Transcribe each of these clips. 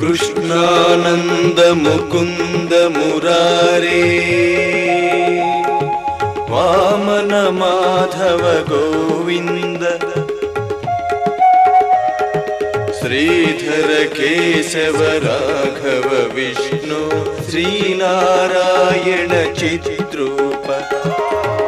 कृष्णानन्दमुकुन्दमुरारे वामन माधव गोविन्द श्रीधर केशव राघव विष्णु राघवविष्णु श्रीनारायणचितिद्रूप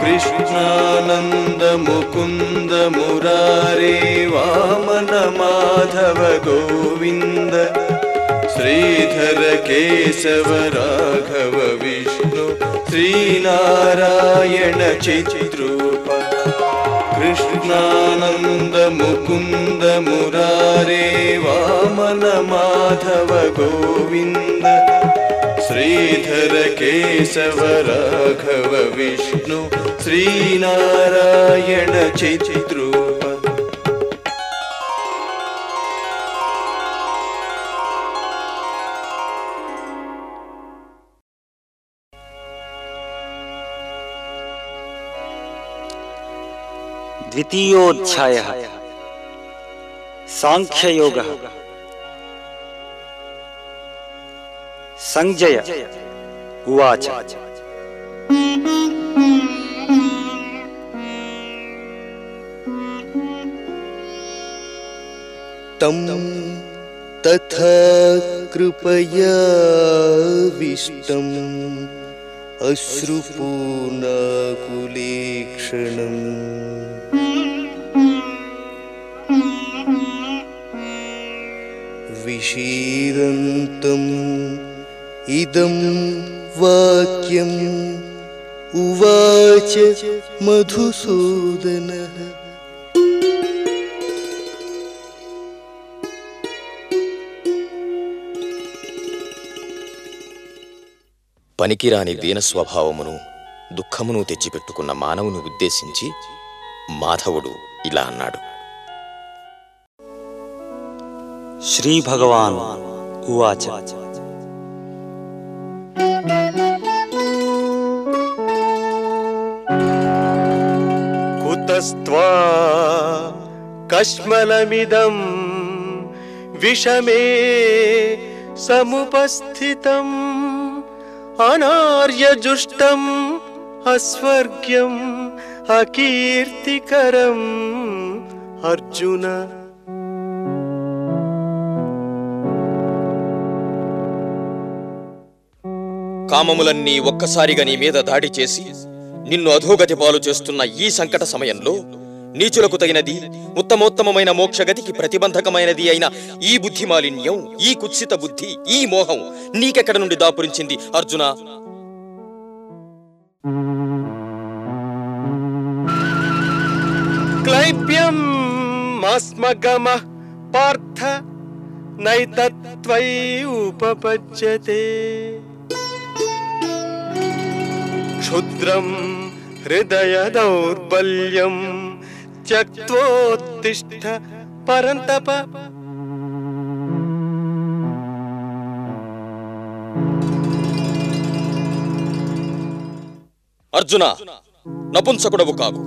कृष्णानन्दमुकुन्दमुरारे वामन माधव गोविन्द श्रीधर केशव राघव विष्णु श्रीनारायण चचितृपा कृष्णानन्द मुकुन्द मुरारे वामन माधव गोविन्द श्रीधर केशव राघव विष्णु श्रीनारायण चचितृ द्वितीय सांख्य योग संजय उवाच। तम तथा कृपया अश्रुपूर्णकुलेक्षणम्। विशीरन्तम् इदं वाक्यम् उवाच मधुसूदनः పనికిరాని దీన స్వభావమును దుఃఖమును తెచ్చిపెట్టుకున్న మానవుని ఉద్దేశించి మాధవుడు ఇలా అన్నాడు श्रीभगवान् उवाच। कुतस्त्वा कश्मलमिदं विषमे समुपस्थितम् अनार्यजुष्टम् अस्वर्ग्यम् अकीर्तिकरम् अर्जुन। కామములన్నీ ఒక్కసారిగా నీ మీద దాడి చేసి నిన్ను అధోగతి పాలు చేస్తున్న ఈ సంకట సమయంలో నీచులకు తగినది ఉత్తమోత్తమమైన మోక్షగతికి ప్రతిబంధకమైనది అయిన ఈ బుద్ధి మాలిన్యం ఈ కుత్సిత బుద్ధి ఈ మోహం నీకెక్కడ నుండి దాపురించింది అర్జున? క్లైబ్యం పార్థ నైతత్వై ఉపపద్యతే. క్షుద్రం హృదయ దౌర్బల్యం త్యక్తోత్తిష్ట పరంతప అర్జున నపుంసకుడవు కాకు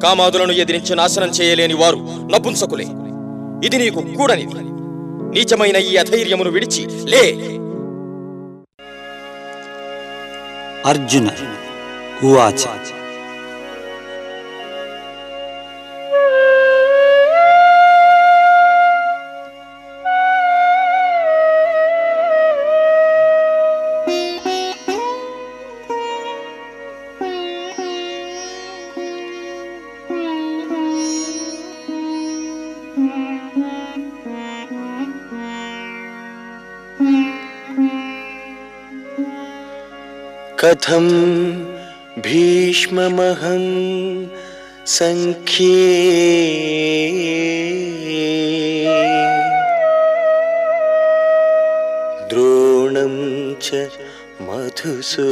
కామాదులను ఎదిరించి నాశనం చేయలేని వారు నపుంసకులే. ఇది నీకు కూడనిది. నీచమైన ఈ అధైర్యమును విడిచి లే. अर्जुन उवाच कथम भीष्म सङ्ख्ये। द्रोणं च मधुसूदन।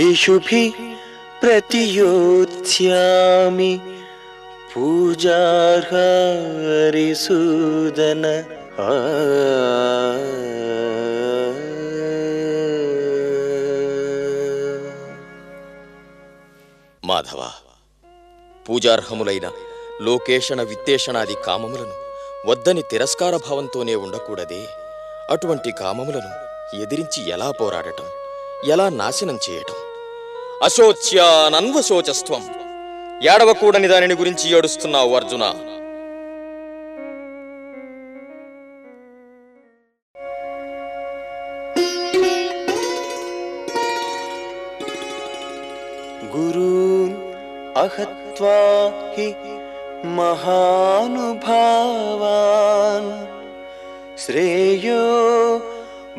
इषुभिः ప్రతియోత్స్యామి పూజార్హరిసూదన ఆ. మాధవ పూజార్హములైన లోకేషణ విత్తేషణాది కామములను వద్దని తిరస్కార భావంతోనే ఉండకూడదే అటువంటి కామములను ఎదిరించి ఎలా పోరాడటం ఎలా నాశనం చేయటం అశోచ్యానన్వశోచస్త్వం. ఏడవకూడని దానిని గురించి ఏడుస్తున్నావు అర్జున. గురూన్ అహత్వా హి మహానుభావాన్. శ్రేయో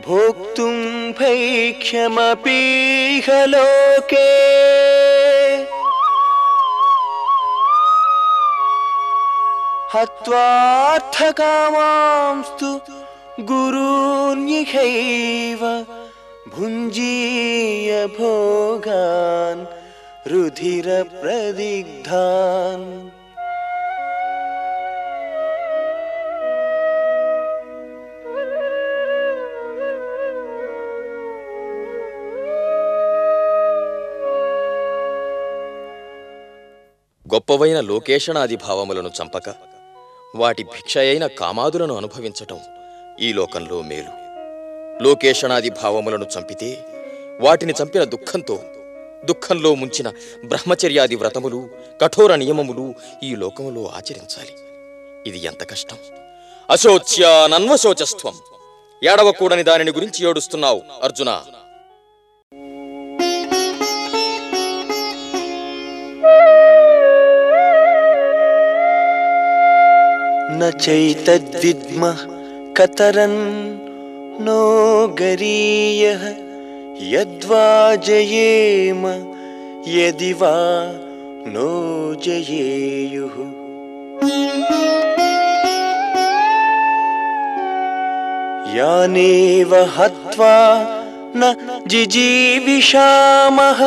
భోక్తుం భైక్ష్యమపీహ लोके हत्वार्थकामांस्तु गुरून्निषैव भुञ्जीय भोगान् रुधिरप्रदिग्धान्। గొప్పవైన లోకేషణాది భావములను చంపక వాటి భిక్షయైన కామాదులను అనుభవించటం ఈ లోకంలో మేలు. లోకేషణాది భావములను చంపితే వాటిని చంపిన దుఃఖంతో దుఃఖంలో ముంచిన బ్రహ్మచర్యాది వ్రతములు కఠోర నియమములు ఈ లోకములో ఆచరించాలి. ఇది ఎంత కష్టం! అశోచ్యానన్వశోచస్త్వం! ఏడవకూడని దానిని గురించి ఏడుస్తున్నావు అర్జున! न चैतद्विद्मः कतरन् नो गरीयः यद्वा जयेम यदि वा नो जयेयुः। यानेव हत्वा न जिजीविषामः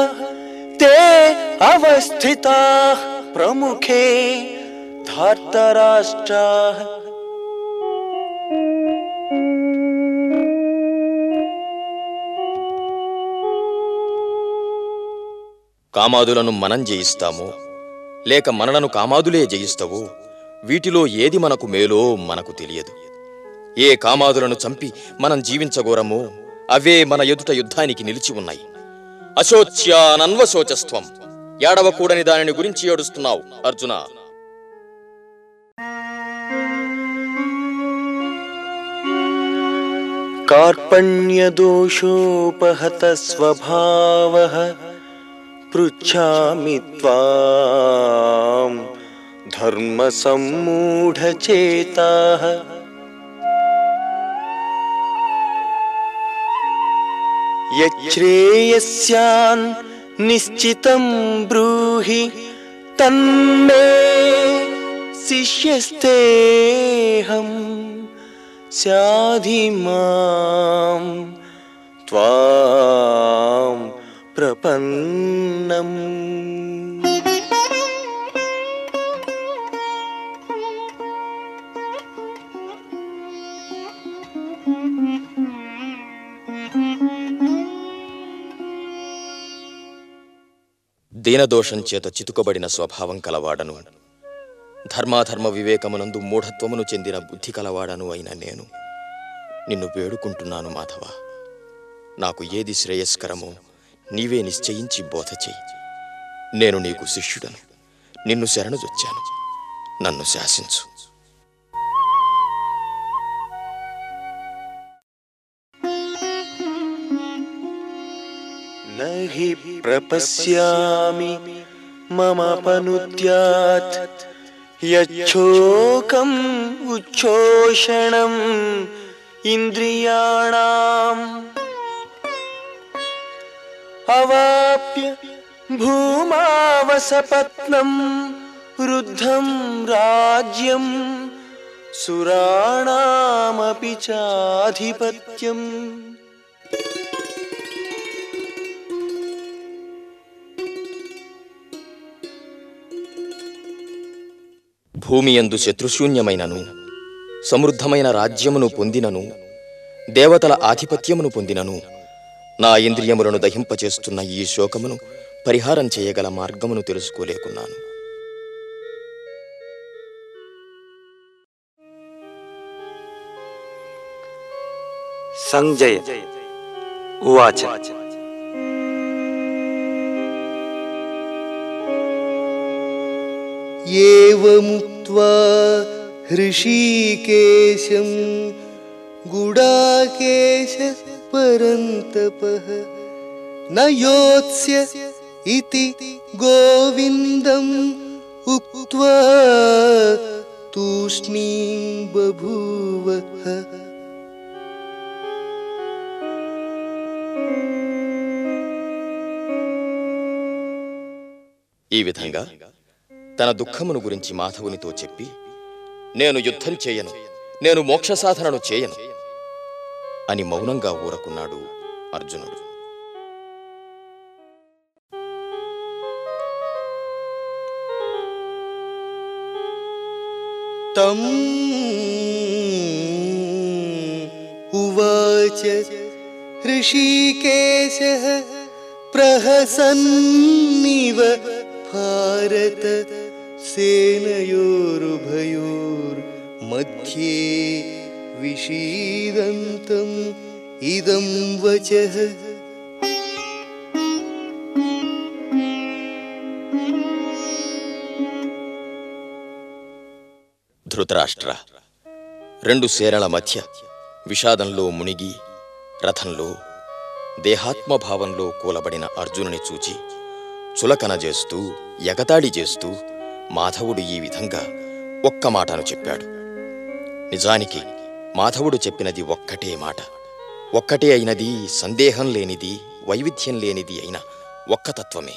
ते अवस्थिताः प्रमुखे ధార్తరాష్ట్రాః కామాదులను మనం జయిస్తాము లేక మనలను కామాదులే జయిస్తావు వీటిలో ఏది మనకు మేలో మనకు తెలియదు. ఏ కామాదులను చంపి మనం జీవించగోరమో అవే మన ఎదుట యుద్ధానికి నిలిచి ఉన్నాయి. అశోచ్యానన్వశోచస్త్వం ఏడవకూడని దానిని గురించి ఏడుస్తున్నావు అర్జున? कार्पण्यदोषोपहतस्वभावः पृच्छामि त्वाम् धर्मसम्मूढचेताः। यच्छ्रेयस्यान् निश्चितं ब्रूहि तन्मे शिष्यस्तेऽहम्। स्याधिमां त्वां प्रपन्नम् దీనదోషం చేత చితుకబడిన స్వభావం కలవాడను ధర్మాధర్మ వివేకమునందు మూఢత్వమును చెందిన బుద్ధి కలవాడను అయిన నేను. నిన్ను వేడుకుంటున్నాను మాధవ. నాకు ఏది శ్రేయస్కరమో నీవే నిశ్చయించి బోధ చేయి. నేను నీకు శిష్యుడను. నిన్ను శరణుజొచ్చాను. నన్ను శాసించు. నహి ప్రపశ్యామి మమ పనుత్యాత్. यच्छोकम् उच्छोषणम् इन्द्रियाणाम् अवाप्य भूमावसपत्नम् रुद्धं राज्यम् सुराणामपि चाधिपत्यम् చాధిపత్యం భూమి యందు శత్రుశూన్యమైనను సమృద్ధమైన రాజ్యమును పొందినను దేవతల ఆధిపత్యమును పొందినను నా ఇంద్రియములను దహింపచేస్తున్న ఈ శోకమును పరిహారం చేయగల మార్గమును తెలుసుకోలేకున్నాను. సంజయ ఉవాచ. ఏముక్త్వా హృషీకేశం గుడాకేశ పరంతపః నయోత్స్య ఇతి గోవిందం ఉక్త్వా తూష్ణీం బభూవః ఈ విధంగా తన దుఃఖమును గురించి మాధవునితో చెప్పి నేను యుద్ధం చేయను. నేను మోక్ష సాధనను చేయను. అని మౌనంగా ఊరకున్నాడు అర్జునుడు. తం ఉవాచ హృషీకేశः ప్రహసన్నివ భారత సేనయోరుభయోర్మధ్యే విషీదంతం ఇదం వచ. ధృతరాష్ట్ర రెండు సేరల మధ్య విషాదంలో మునిగి రథంలో దేహాత్మభావంలో కూలబడిన అర్జునుని చూచి చులకన చేస్తూ ఎగతాడి చేస్తూ మాధవుడు ఈ విధంగా ఒక్క మాటను చెప్పాడు. నిజానికి మాధవుడు చెప్పినది ఒక్కటే మాట. ఒక్కటే అయినది సందేహం లేనిది వైవిధ్యం లేనిది అయిన ఒక్క తత్వమే.